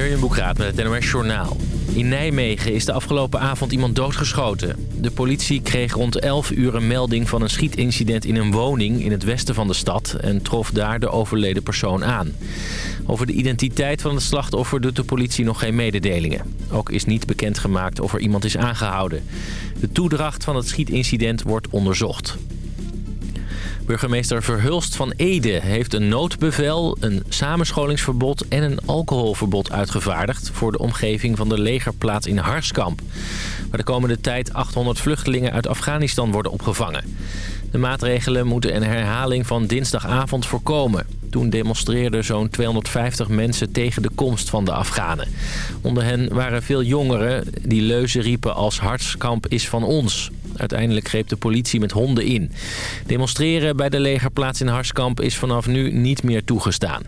Jurjen Boekraat met het NOS Journaal. In Nijmegen is de afgelopen avond iemand doodgeschoten. De politie kreeg rond 11 uur een melding van een schietincident in een woning in het westen van de stad... en trof daar de overleden persoon aan. Over de identiteit van het slachtoffer doet de politie nog geen mededelingen. Ook is niet bekendgemaakt of er iemand is aangehouden. De toedracht van het schietincident wordt onderzocht. Burgemeester Verhulst van Ede heeft een noodbevel, een samenscholingsverbod en een alcoholverbod uitgevaardigd voor de omgeving van de legerplaats in Harskamp. Waar de komende tijd 800 vluchtelingen uit Afghanistan worden opgevangen. De maatregelen moeten een herhaling van dinsdagavond voorkomen. Toen demonstreerden zo'n 250 mensen tegen de komst van de Afghanen. Onder hen waren veel jongeren die leuzen riepen als Harskamp is van ons. Uiteindelijk greep de politie met honden in. Demonstreren bij de legerplaats in Harskamp is vanaf nu niet meer toegestaan.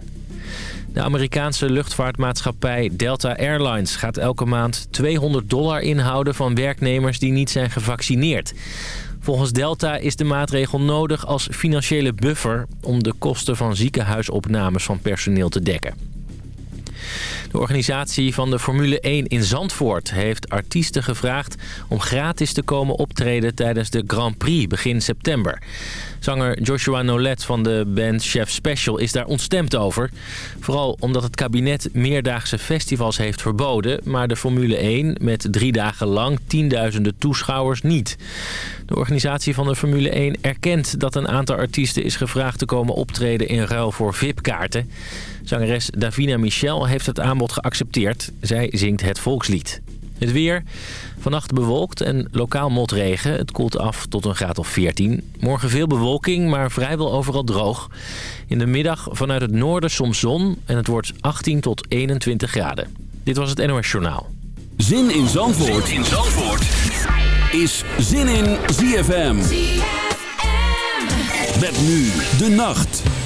De Amerikaanse luchtvaartmaatschappij Delta Airlines gaat elke maand 200 dollar inhouden van werknemers die niet zijn gevaccineerd. Volgens Delta is de maatregel nodig als financiële buffer om de kosten van ziekenhuisopnames van personeel te dekken. De organisatie van de Formule 1 in Zandvoort heeft artiesten gevraagd om gratis te komen optreden tijdens de Grand Prix begin september. Zanger Joshua Nolet van de band Chef Special is daar ontstemd over. Vooral omdat het kabinet meerdaagse festivals heeft verboden... maar de Formule 1 met drie dagen lang tienduizenden toeschouwers niet. De organisatie van de Formule 1 erkent dat een aantal artiesten is gevraagd te komen optreden in ruil voor VIP-kaarten. Zangeres Davina Michel heeft het aanbod geaccepteerd. Zij zingt het volkslied. Het weer. Vannacht bewolkt en lokaal motregen. Het koelt af tot een graad of 14. Morgen veel bewolking, maar vrijwel overal droog. In de middag vanuit het noorden soms zon en het wordt 18 tot 21 graden. Dit was het NOS Journaal. Zin in Zandvoort, zin in Zandvoort. is Zin in ZFM. ZFM. Met nu de nacht.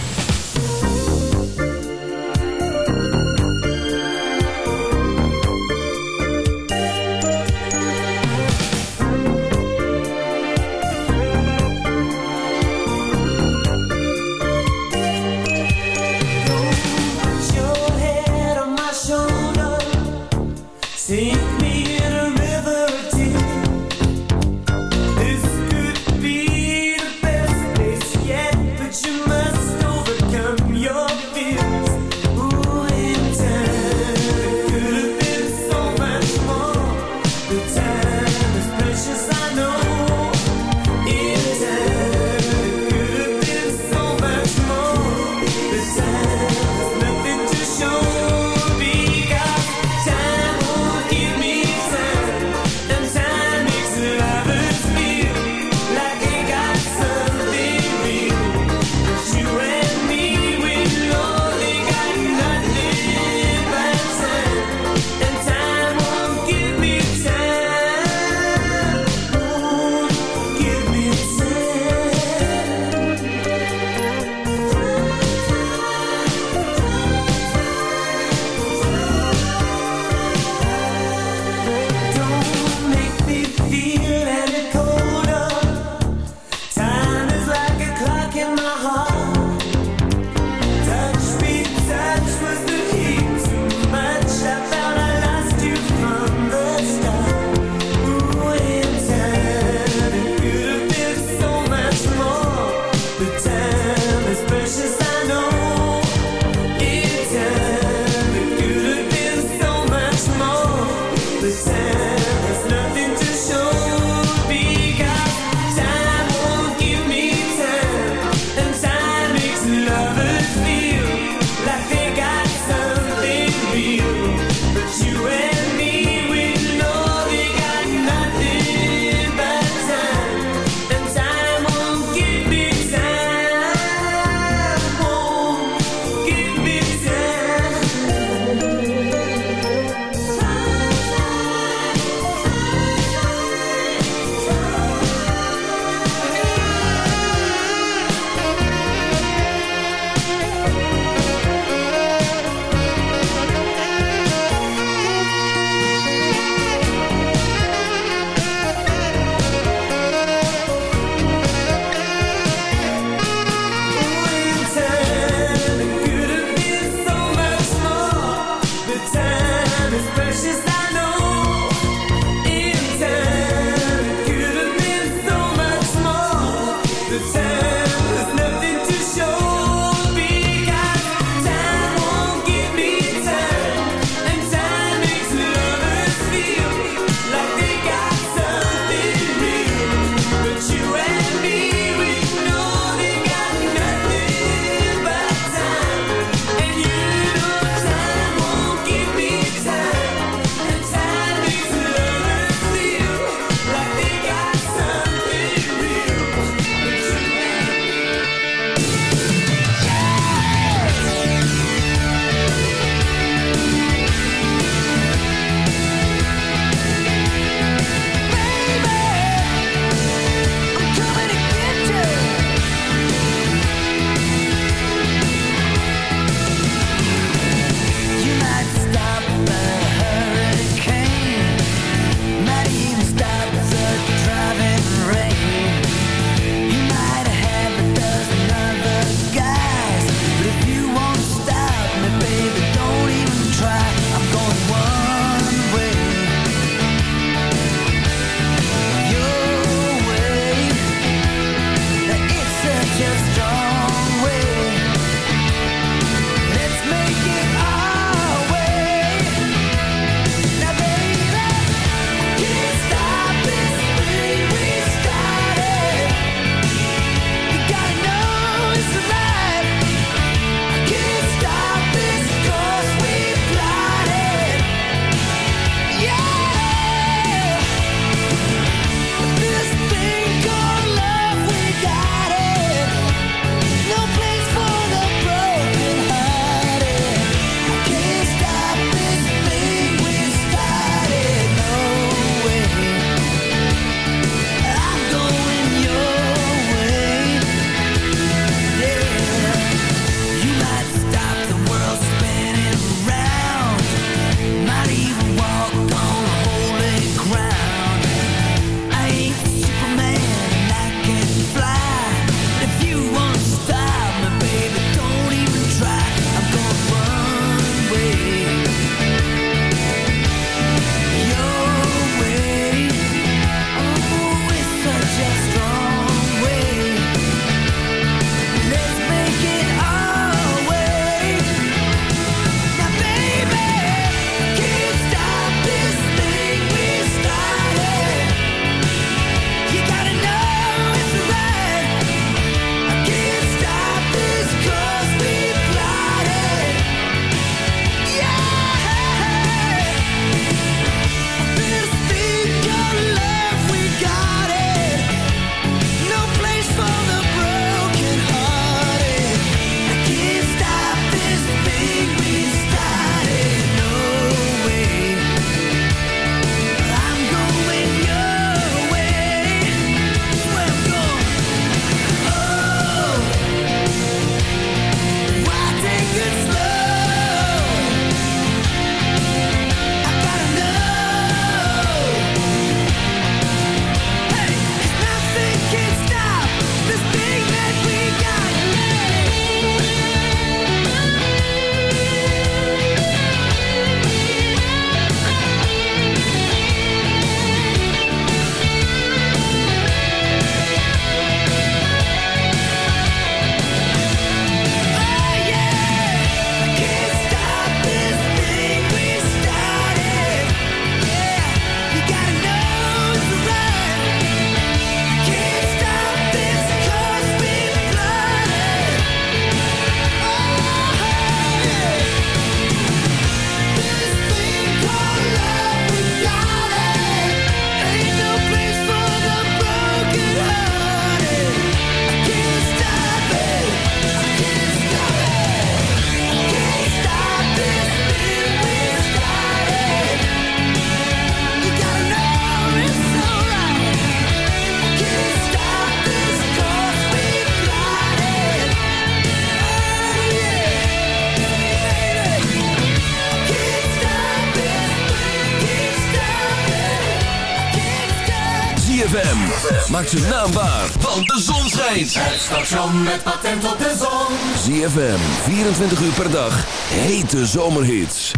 Maak ze naambaar, want de zon schijnt. Het station met patent op de zon. ZFM, 24 uur per dag. Hete zomerhits.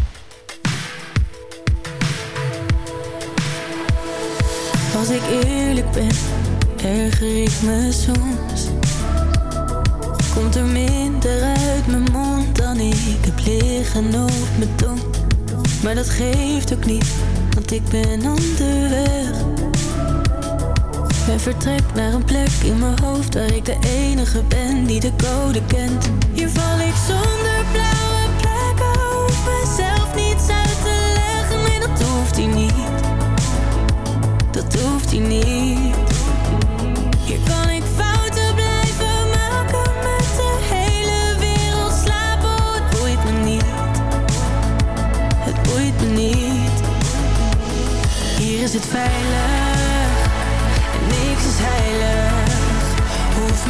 Als ik eerlijk ben, erger ik me soms. Komt er minder uit mijn mond dan ik heb liggen op mijn tong. Maar dat geeft ook niet, want ik ben onderweg. En vertrek naar een plek in mijn hoofd waar ik de enige ben die de code kent. Hier val ik zonder blauwe plekken, hoef mezelf niets uit te leggen. Nee, dat hoeft hij niet. Dat hoeft hij niet. Hier kan ik fouten blijven maken met de hele wereld slapen. Oh, het boeit me niet. Het boeit me niet. Hier is het veilig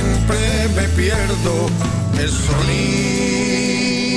Siempre me pierdo el sonido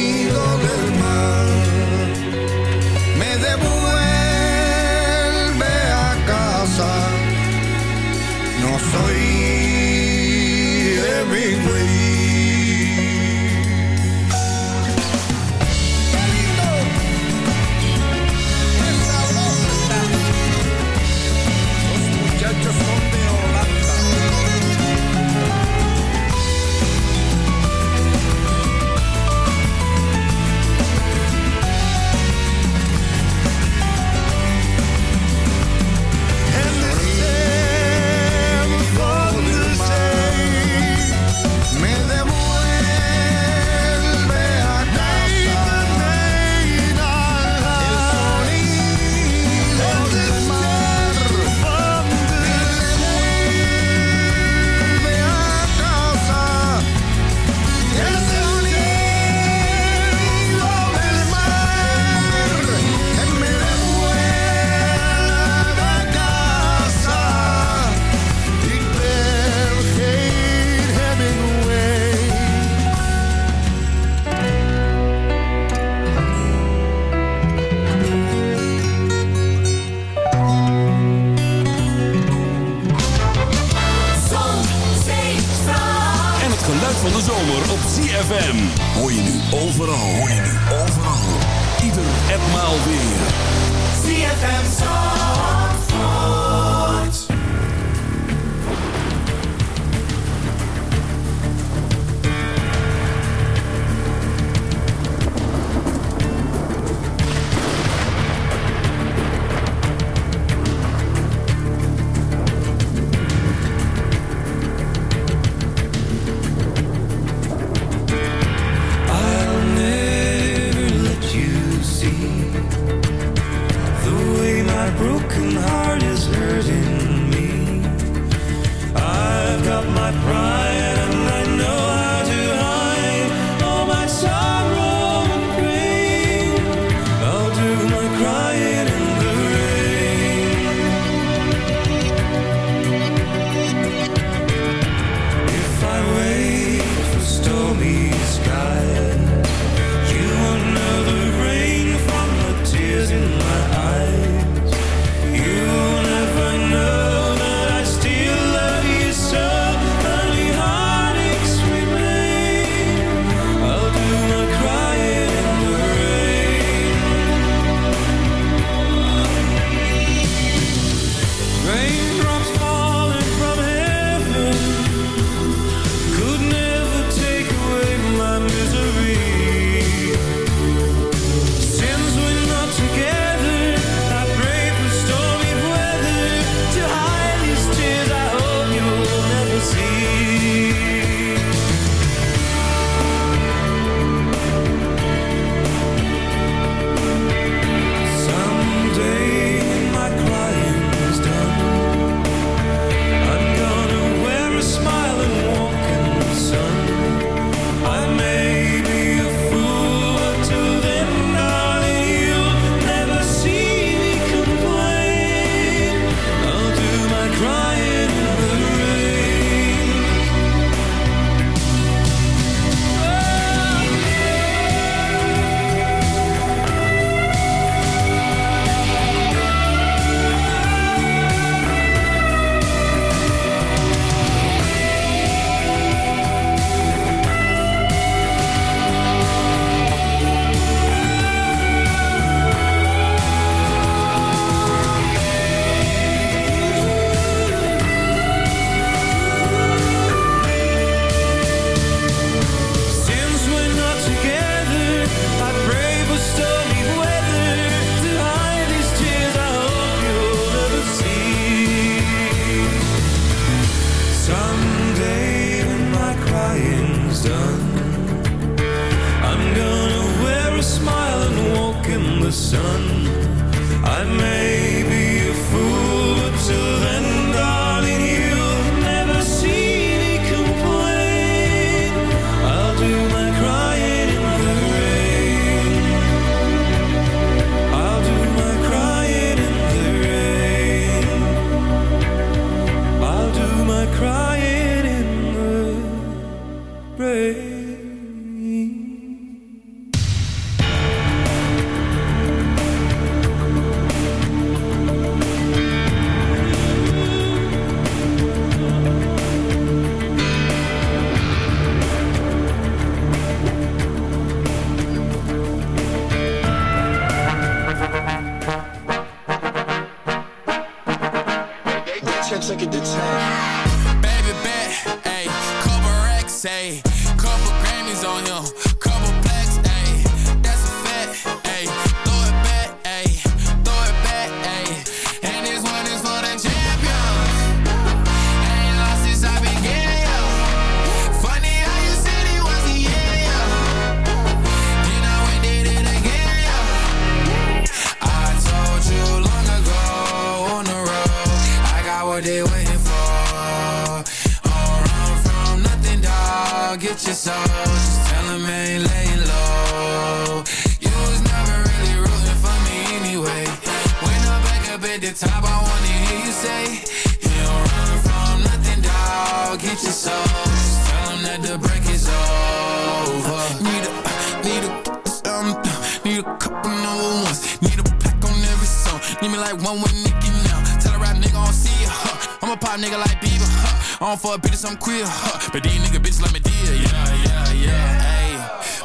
nigga like Bieber, huh. I don't fuck bitches, I'm queer, huh. But these nigga bitches like me dear, yeah, yeah, yeah. Ayy,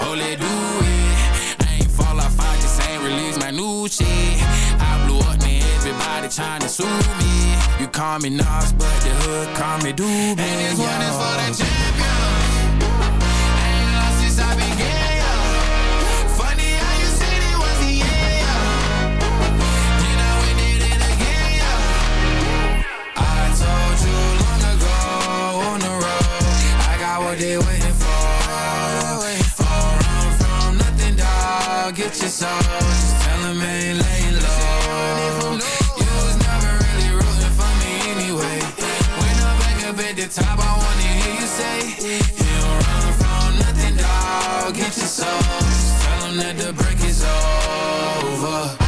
oh, let do it. I ain't fall off, I just ain't release my new shit. I blew up, man, everybody tryna sue me. You call me Nas, but the hood call me Doobie. And this one is for the your soul. Just tell 'em ain't laying low. You was never really rooting for me anyway. When I'm back up at the top, I wanna hear you say, You don't run from nothing, dog. Get your soul. Just tell that the break is over.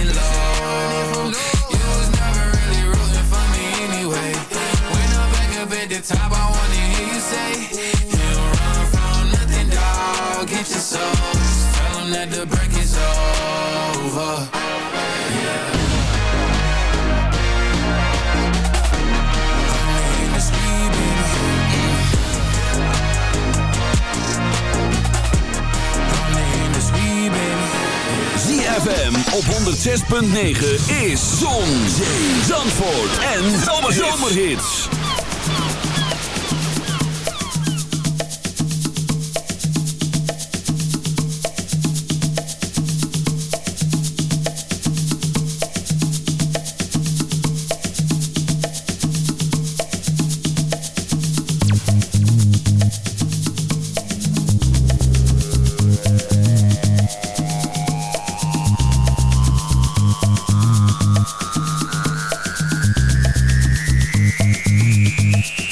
the top, I wanna hear you say, You don't run from nothing, dog. Get your soul. Just tell 'em that the break is over. Yeah. ZFM op 106.9 is Zon, Zee, Zandvoort en Zomerhits. the Mm-hmm.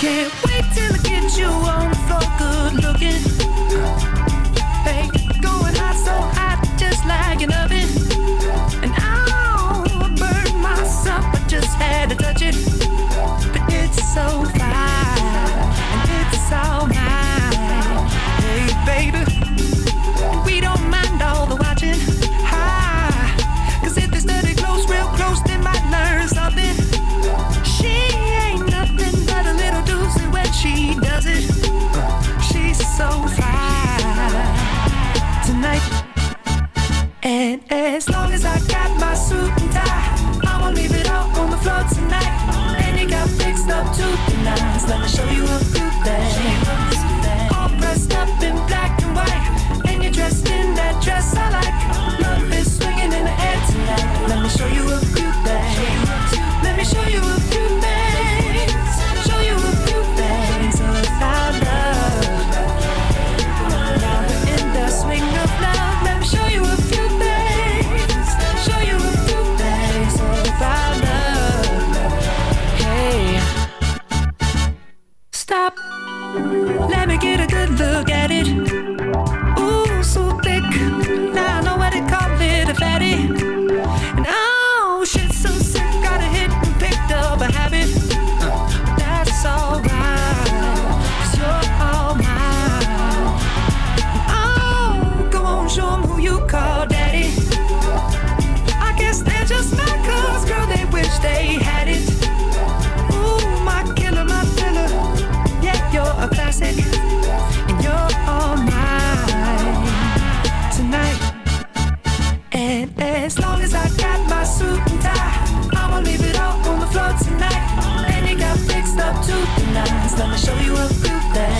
Can't wait till I get you on the floor, good looking. Hey, going hot, so hot, just like an oven. And I'll burn myself, I just had to touch it. But it's so Let me show you a. All dressed up in black and white, and you're dressed in that dress I like. Love is swinging in the air tonight. Let me show you a I'ma show you a proof that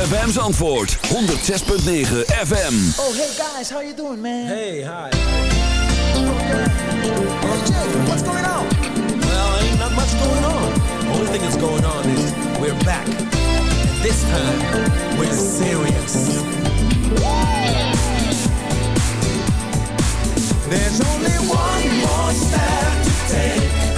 ZFM's antwoord, 106.9 FM. Oh, hey guys, how you doing, man? Hey, hi. Hey, Jay, what's going on? Well, ain't not much going on. Only thing that's going on is we're back. And this time, we're serious. There's only one more step to take.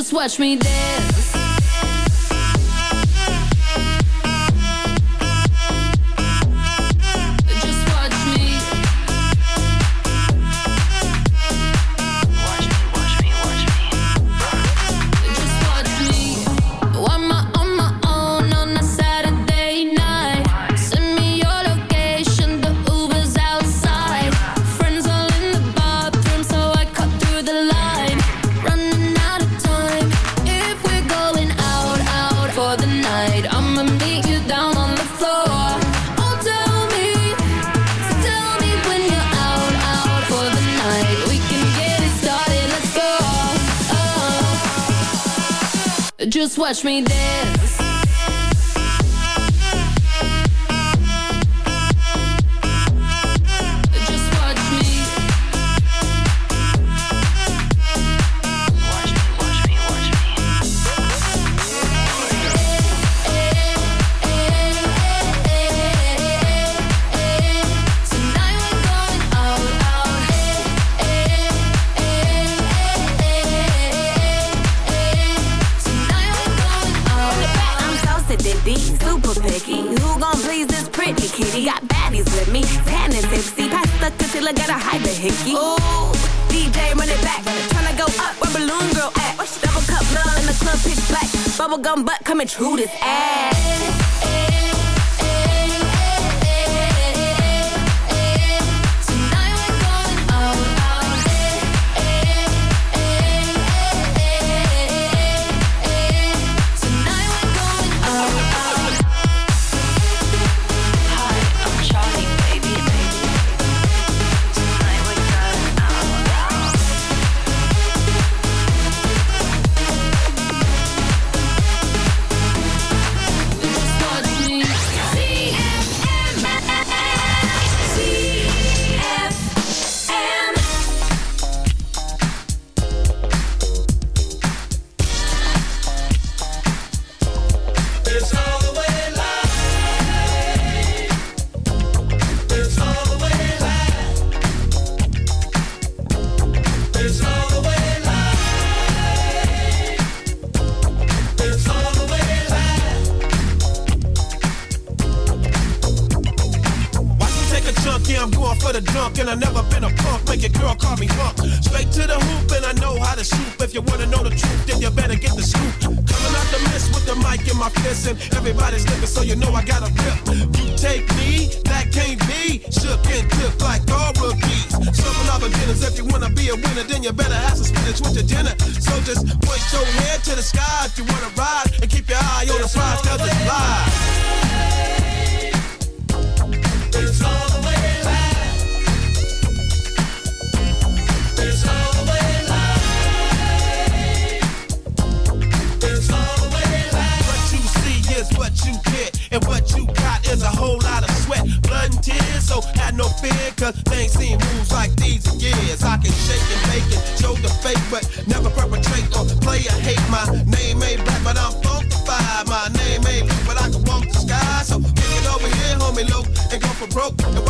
Just watch me dance. watch me dance.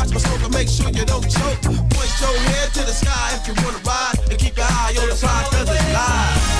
Watch my smoke and make sure you don't choke. Point your head to the sky if you wanna ride. And keep your eye on the prize, cause it's live.